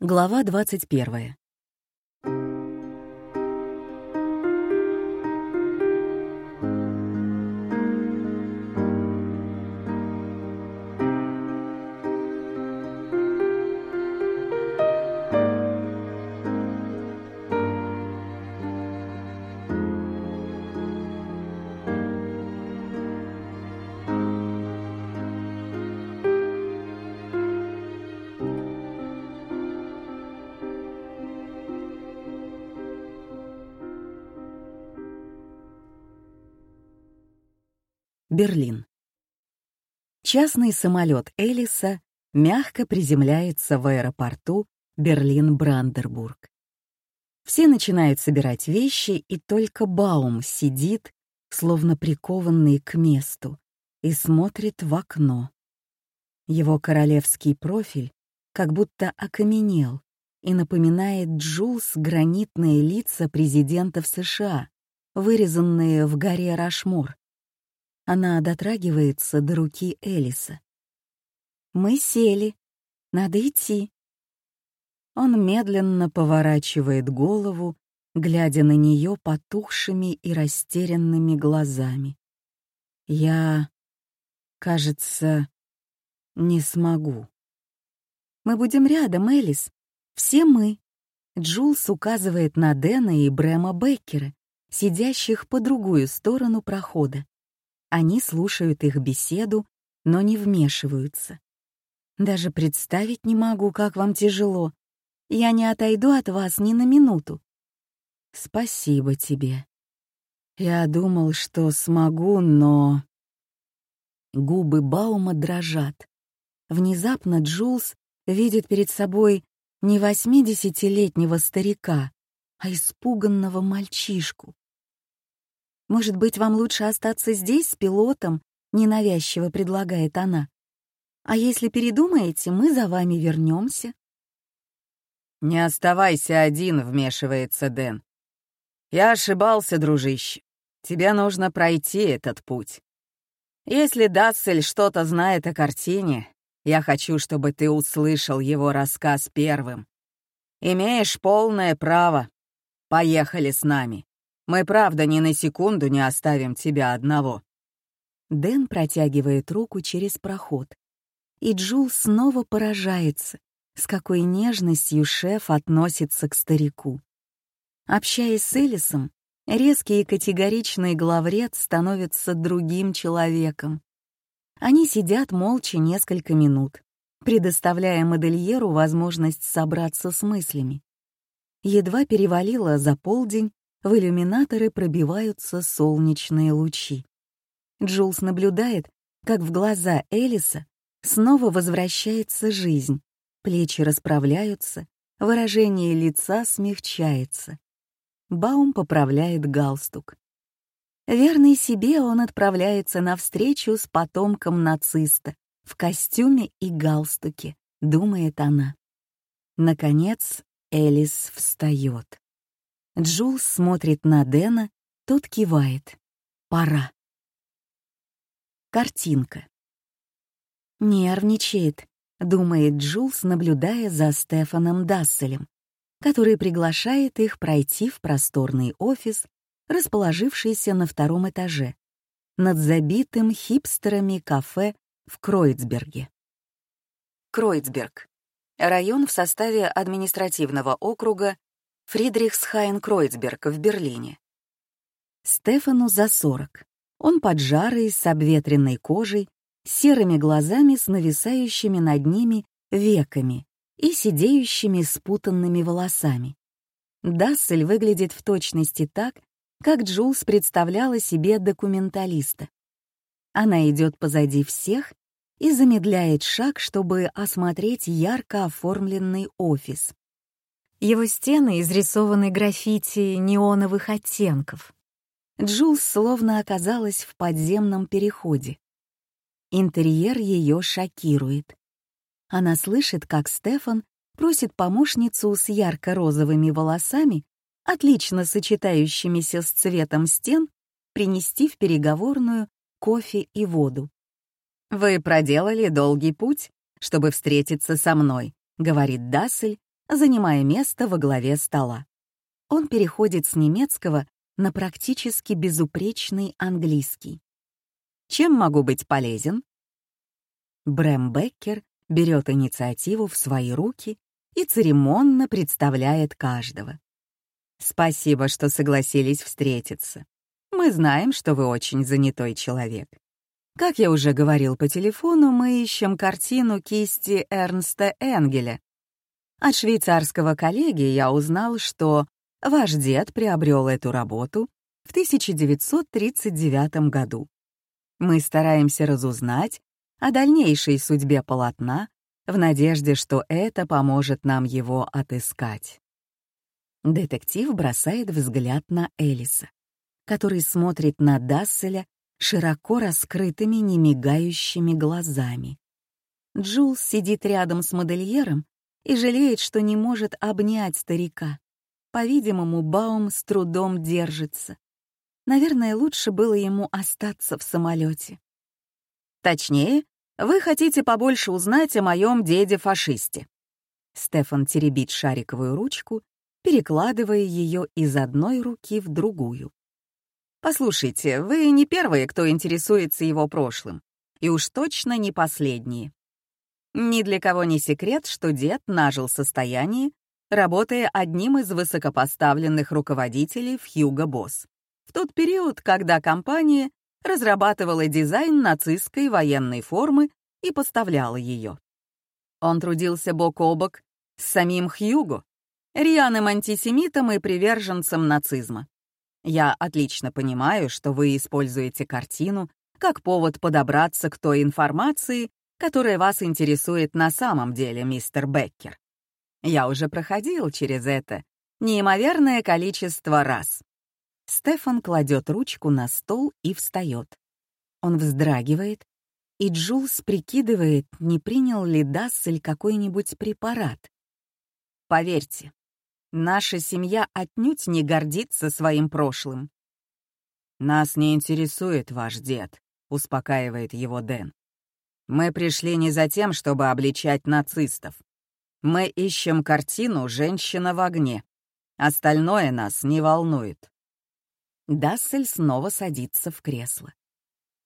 Глава 21. Берлин. Частный самолет Элиса мягко приземляется в аэропорту Берлин-Брандербург. Все начинают собирать вещи, и только Баум сидит, словно прикованный к месту, и смотрит в окно. Его королевский профиль как будто окаменел и напоминает Джулс гранитные лица президентов США, вырезанные в горе Рашмор. Она дотрагивается до руки Элиса. «Мы сели. Надо идти». Он медленно поворачивает голову, глядя на нее потухшими и растерянными глазами. «Я, кажется, не смогу». «Мы будем рядом, Элис. Все мы». Джулс указывает на Дэна и Брэма Беккера, сидящих по другую сторону прохода. Они слушают их беседу, но не вмешиваются. Даже представить не могу, как вам тяжело. Я не отойду от вас ни на минуту. Спасибо тебе. Я думал, что смогу, но... Губы Баума дрожат. Внезапно Джулс видит перед собой не восьмидесятилетнего старика, а испуганного мальчишку. Может быть, вам лучше остаться здесь с пилотом?» — ненавязчиво предлагает она. «А если передумаете, мы за вами вернемся. «Не оставайся один», — вмешивается Дэн. «Я ошибался, дружище. Тебе нужно пройти этот путь. Если Дассель что-то знает о картине, я хочу, чтобы ты услышал его рассказ первым. Имеешь полное право. Поехали с нами». Мы правда ни на секунду не оставим тебя одного». Дэн протягивает руку через проход. И Джул снова поражается, с какой нежностью шеф относится к старику. Общаясь с Элисом, резкий и категоричный главред становится другим человеком. Они сидят молча несколько минут, предоставляя модельеру возможность собраться с мыслями. Едва перевалило за полдень, в иллюминаторы пробиваются солнечные лучи. Джулс наблюдает, как в глаза Элиса снова возвращается жизнь, плечи расправляются, выражение лица смягчается. Баум поправляет галстук. Верный себе он отправляется на встречу с потомком нациста в костюме и галстуке, думает она. Наконец Элис встает. Джулс смотрит на Дэна, тот кивает. Пора. Картинка. Нервничает, думает Джулс, наблюдая за Стефаном Дасселем, который приглашает их пройти в просторный офис, расположившийся на втором этаже, над забитым хипстерами кафе в Кройцберге. Кройцберг — район в составе административного округа Фридрихсхайн-Кройцберг в Берлине. Стефану за 40. Он поджарый, с обветренной кожей, серыми глазами с нависающими над ними веками и сидеющими спутанными волосами. Дассель выглядит в точности так, как Джулс представляла себе документалиста. Она идет позади всех и замедляет шаг, чтобы осмотреть ярко оформленный офис. Его стены изрисованы граффити неоновых оттенков. Джулс словно оказалась в подземном переходе. Интерьер ее шокирует. Она слышит, как Стефан просит помощницу с ярко-розовыми волосами, отлично сочетающимися с цветом стен, принести в переговорную кофе и воду. «Вы проделали долгий путь, чтобы встретиться со мной», — говорит Дассель, занимая место во главе стола. Он переходит с немецкого на практически безупречный английский. Чем могу быть полезен? Брэм Беккер берет инициативу в свои руки и церемонно представляет каждого. Спасибо, что согласились встретиться. Мы знаем, что вы очень занятой человек. Как я уже говорил по телефону, мы ищем картину кисти Эрнста Энгеля. От швейцарского коллеги я узнал, что ваш дед приобрел эту работу в 1939 году. Мы стараемся разузнать о дальнейшей судьбе полотна в надежде, что это поможет нам его отыскать. Детектив бросает взгляд на Элиса, который смотрит на Дасселя широко раскрытыми, немигающими глазами. Джулс сидит рядом с модельером и жалеет, что не может обнять старика. По-видимому, Баум с трудом держится. Наверное, лучше было ему остаться в самолете. Точнее, вы хотите побольше узнать о моем деде-фашисте. Стефан теребит шариковую ручку, перекладывая ее из одной руки в другую. Послушайте, вы не первые, кто интересуется его прошлым, и уж точно не последние. Ни для кого не секрет, что дед нажил состояние, работая одним из высокопоставленных руководителей в Hugo Boss в тот период, когда компания разрабатывала дизайн нацистской военной формы и поставляла ее. Он трудился бок о бок с самим Хьюго, рьяным антисемитом и приверженцем нацизма. Я отлично понимаю, что вы используете картину как повод подобраться к той информации, которая вас интересует на самом деле, мистер Беккер. Я уже проходил через это неимоверное количество раз. Стефан кладет ручку на стол и встает. Он вздрагивает, и Джулс прикидывает, не принял ли Дассель какой-нибудь препарат. Поверьте, наша семья отнюдь не гордится своим прошлым. «Нас не интересует ваш дед», — успокаивает его Дэн. «Мы пришли не за тем, чтобы обличать нацистов. Мы ищем картину «Женщина в огне». Остальное нас не волнует. Дассель снова садится в кресло.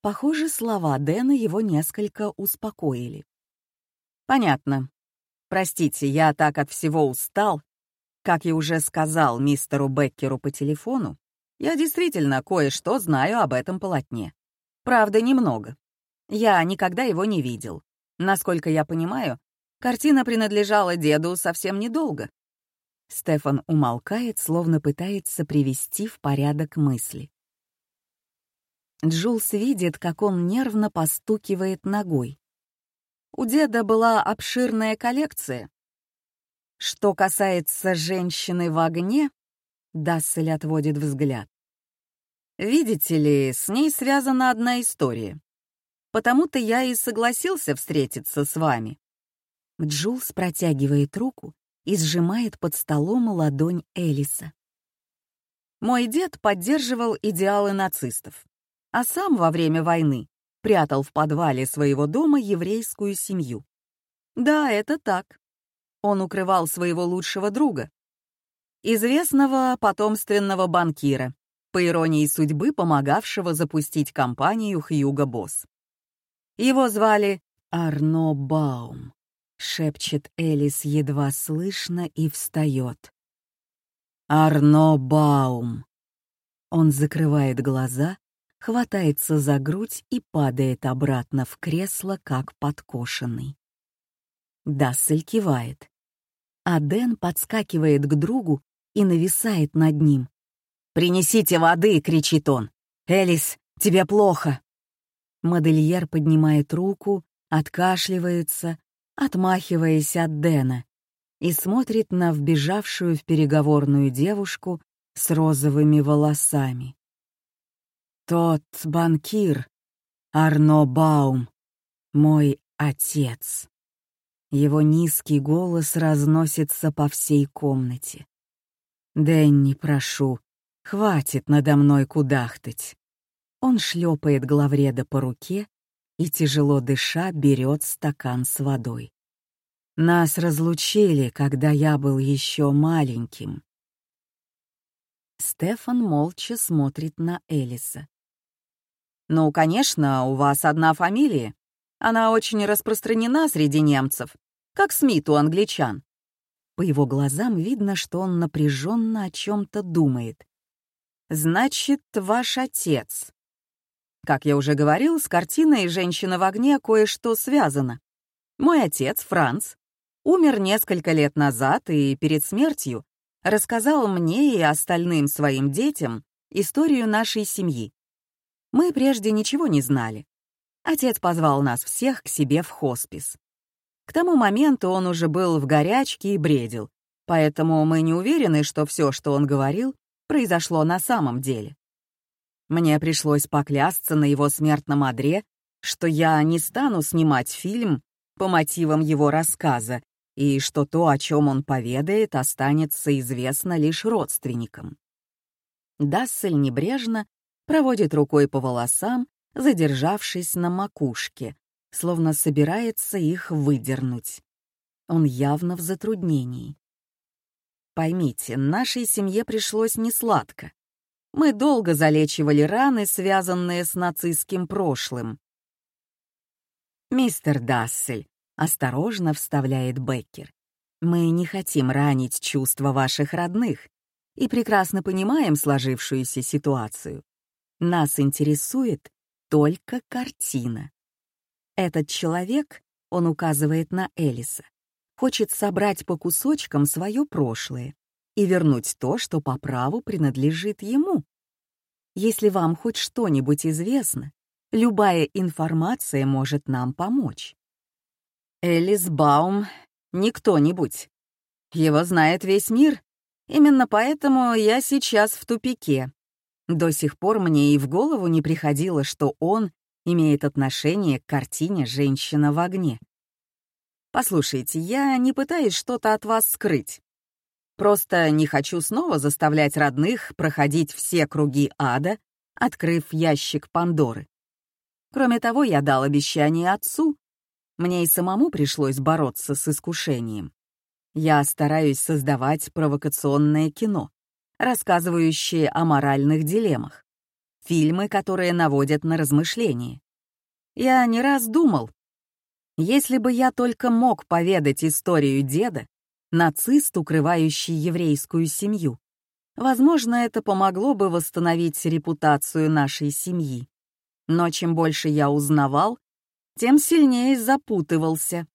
Похоже, слова Дэна его несколько успокоили. «Понятно. Простите, я так от всего устал. Как я уже сказал мистеру Беккеру по телефону, я действительно кое-что знаю об этом полотне. Правда, немного. Я никогда его не видел. Насколько я понимаю, картина принадлежала деду совсем недолго. Стефан умолкает, словно пытается привести в порядок мысли. Джулс видит, как он нервно постукивает ногой. У деда была обширная коллекция. Что касается женщины в огне, Дассель отводит взгляд. Видите ли, с ней связана одна история. Потому-то я и согласился встретиться с вами. Джулс протягивает руку и сжимает под столом ладонь Элиса. Мой дед поддерживал идеалы нацистов, а сам во время войны прятал в подвале своего дома еврейскую семью. Да, это так. Он укрывал своего лучшего друга, известного потомственного банкира, по иронии судьбы помогавшего запустить компанию Хьюго Босс. Его звали Арно Баум. — шепчет Элис едва слышно и встает. «Арно Баум!» Он закрывает глаза, хватается за грудь и падает обратно в кресло, как подкошенный. Дассель кивает. А Дэн подскакивает к другу и нависает над ним. «Принесите воды!» — кричит он. «Элис, тебе плохо!» Модельер поднимает руку, откашливается, отмахиваясь от Дэна, и смотрит на вбежавшую в переговорную девушку с розовыми волосами. «Тот банкир, Арно Баум, мой отец». Его низкий голос разносится по всей комнате. «Дэнни, прошу, хватит надо мной кудахтать». Он шлепает главреда по руке и, тяжело дыша, берет стакан с водой. Нас разлучили, когда я был еще маленьким. Стефан молча смотрит на Элиса. «Ну, конечно, у вас одна фамилия. Она очень распространена среди немцев, как Смит у англичан». По его глазам видно, что он напряженно о чем-то думает. «Значит, ваш отец». Как я уже говорил, с картиной «Женщина в огне» кое-что связано. Мой отец, Франц, умер несколько лет назад и перед смертью рассказал мне и остальным своим детям историю нашей семьи. Мы прежде ничего не знали. Отец позвал нас всех к себе в хоспис. К тому моменту он уже был в горячке и бредил, поэтому мы не уверены, что все, что он говорил, произошло на самом деле. Мне пришлось поклясться на его смертном одре, что я не стану снимать фильм по мотивам его рассказа и что то, о чем он поведает, останется известно лишь родственникам. Дассель небрежно проводит рукой по волосам, задержавшись на макушке, словно собирается их выдернуть. Он явно в затруднении. Поймите, нашей семье пришлось несладко. Мы долго залечивали раны, связанные с нацистским прошлым. «Мистер Дассель», — осторожно вставляет Беккер, «мы не хотим ранить чувства ваших родных и прекрасно понимаем сложившуюся ситуацию. Нас интересует только картина. Этот человек, он указывает на Элиса, хочет собрать по кусочкам свое прошлое и вернуть то, что по праву принадлежит ему. Если вам хоть что-нибудь известно, любая информация может нам помочь. Элис Баум — не кто-нибудь. Его знает весь мир. Именно поэтому я сейчас в тупике. До сих пор мне и в голову не приходило, что он имеет отношение к картине «Женщина в огне». Послушайте, я не пытаюсь что-то от вас скрыть. Просто не хочу снова заставлять родных проходить все круги ада, открыв ящик Пандоры. Кроме того, я дал обещание отцу. Мне и самому пришлось бороться с искушением. Я стараюсь создавать провокационное кино, рассказывающие о моральных дилеммах фильмы, которые наводят на размышления. Я не раз думал, если бы я только мог поведать историю деда, нацист, укрывающий еврейскую семью, возможно, это помогло бы восстановить репутацию нашей семьи. Но чем больше я узнавал, тем сильнее запутывался.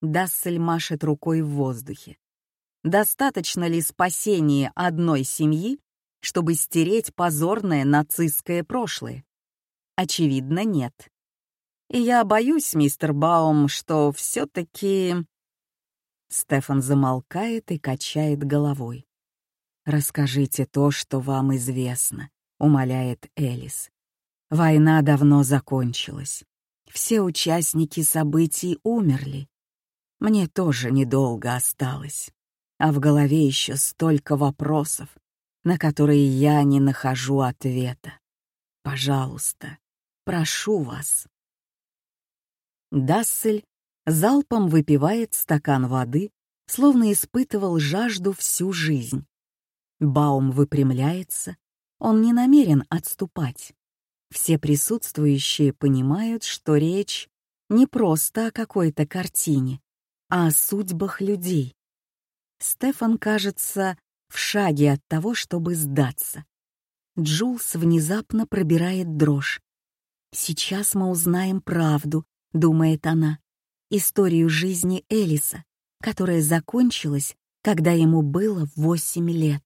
Дассель машет рукой в воздухе. Достаточно ли спасения одной семьи, чтобы стереть позорное нацистское прошлое? Очевидно, нет. И я боюсь, мистер Баум, что все-таки... Стефан замолкает и качает головой. «Расскажите то, что вам известно», — умоляет Элис. «Война давно закончилась. Все участники событий умерли. Мне тоже недолго осталось. А в голове еще столько вопросов, на которые я не нахожу ответа. Пожалуйста, прошу вас. Дассель залпом выпивает стакан воды, словно испытывал жажду всю жизнь. Баум выпрямляется, он не намерен отступать. Все присутствующие понимают, что речь не просто о какой-то картине, а о судьбах людей. Стефан, кажется, в шаге от того, чтобы сдаться. Джулс внезапно пробирает дрожь. «Сейчас мы узнаем правду», — думает она, историю жизни Элиса, которая закончилась, когда ему было восемь лет.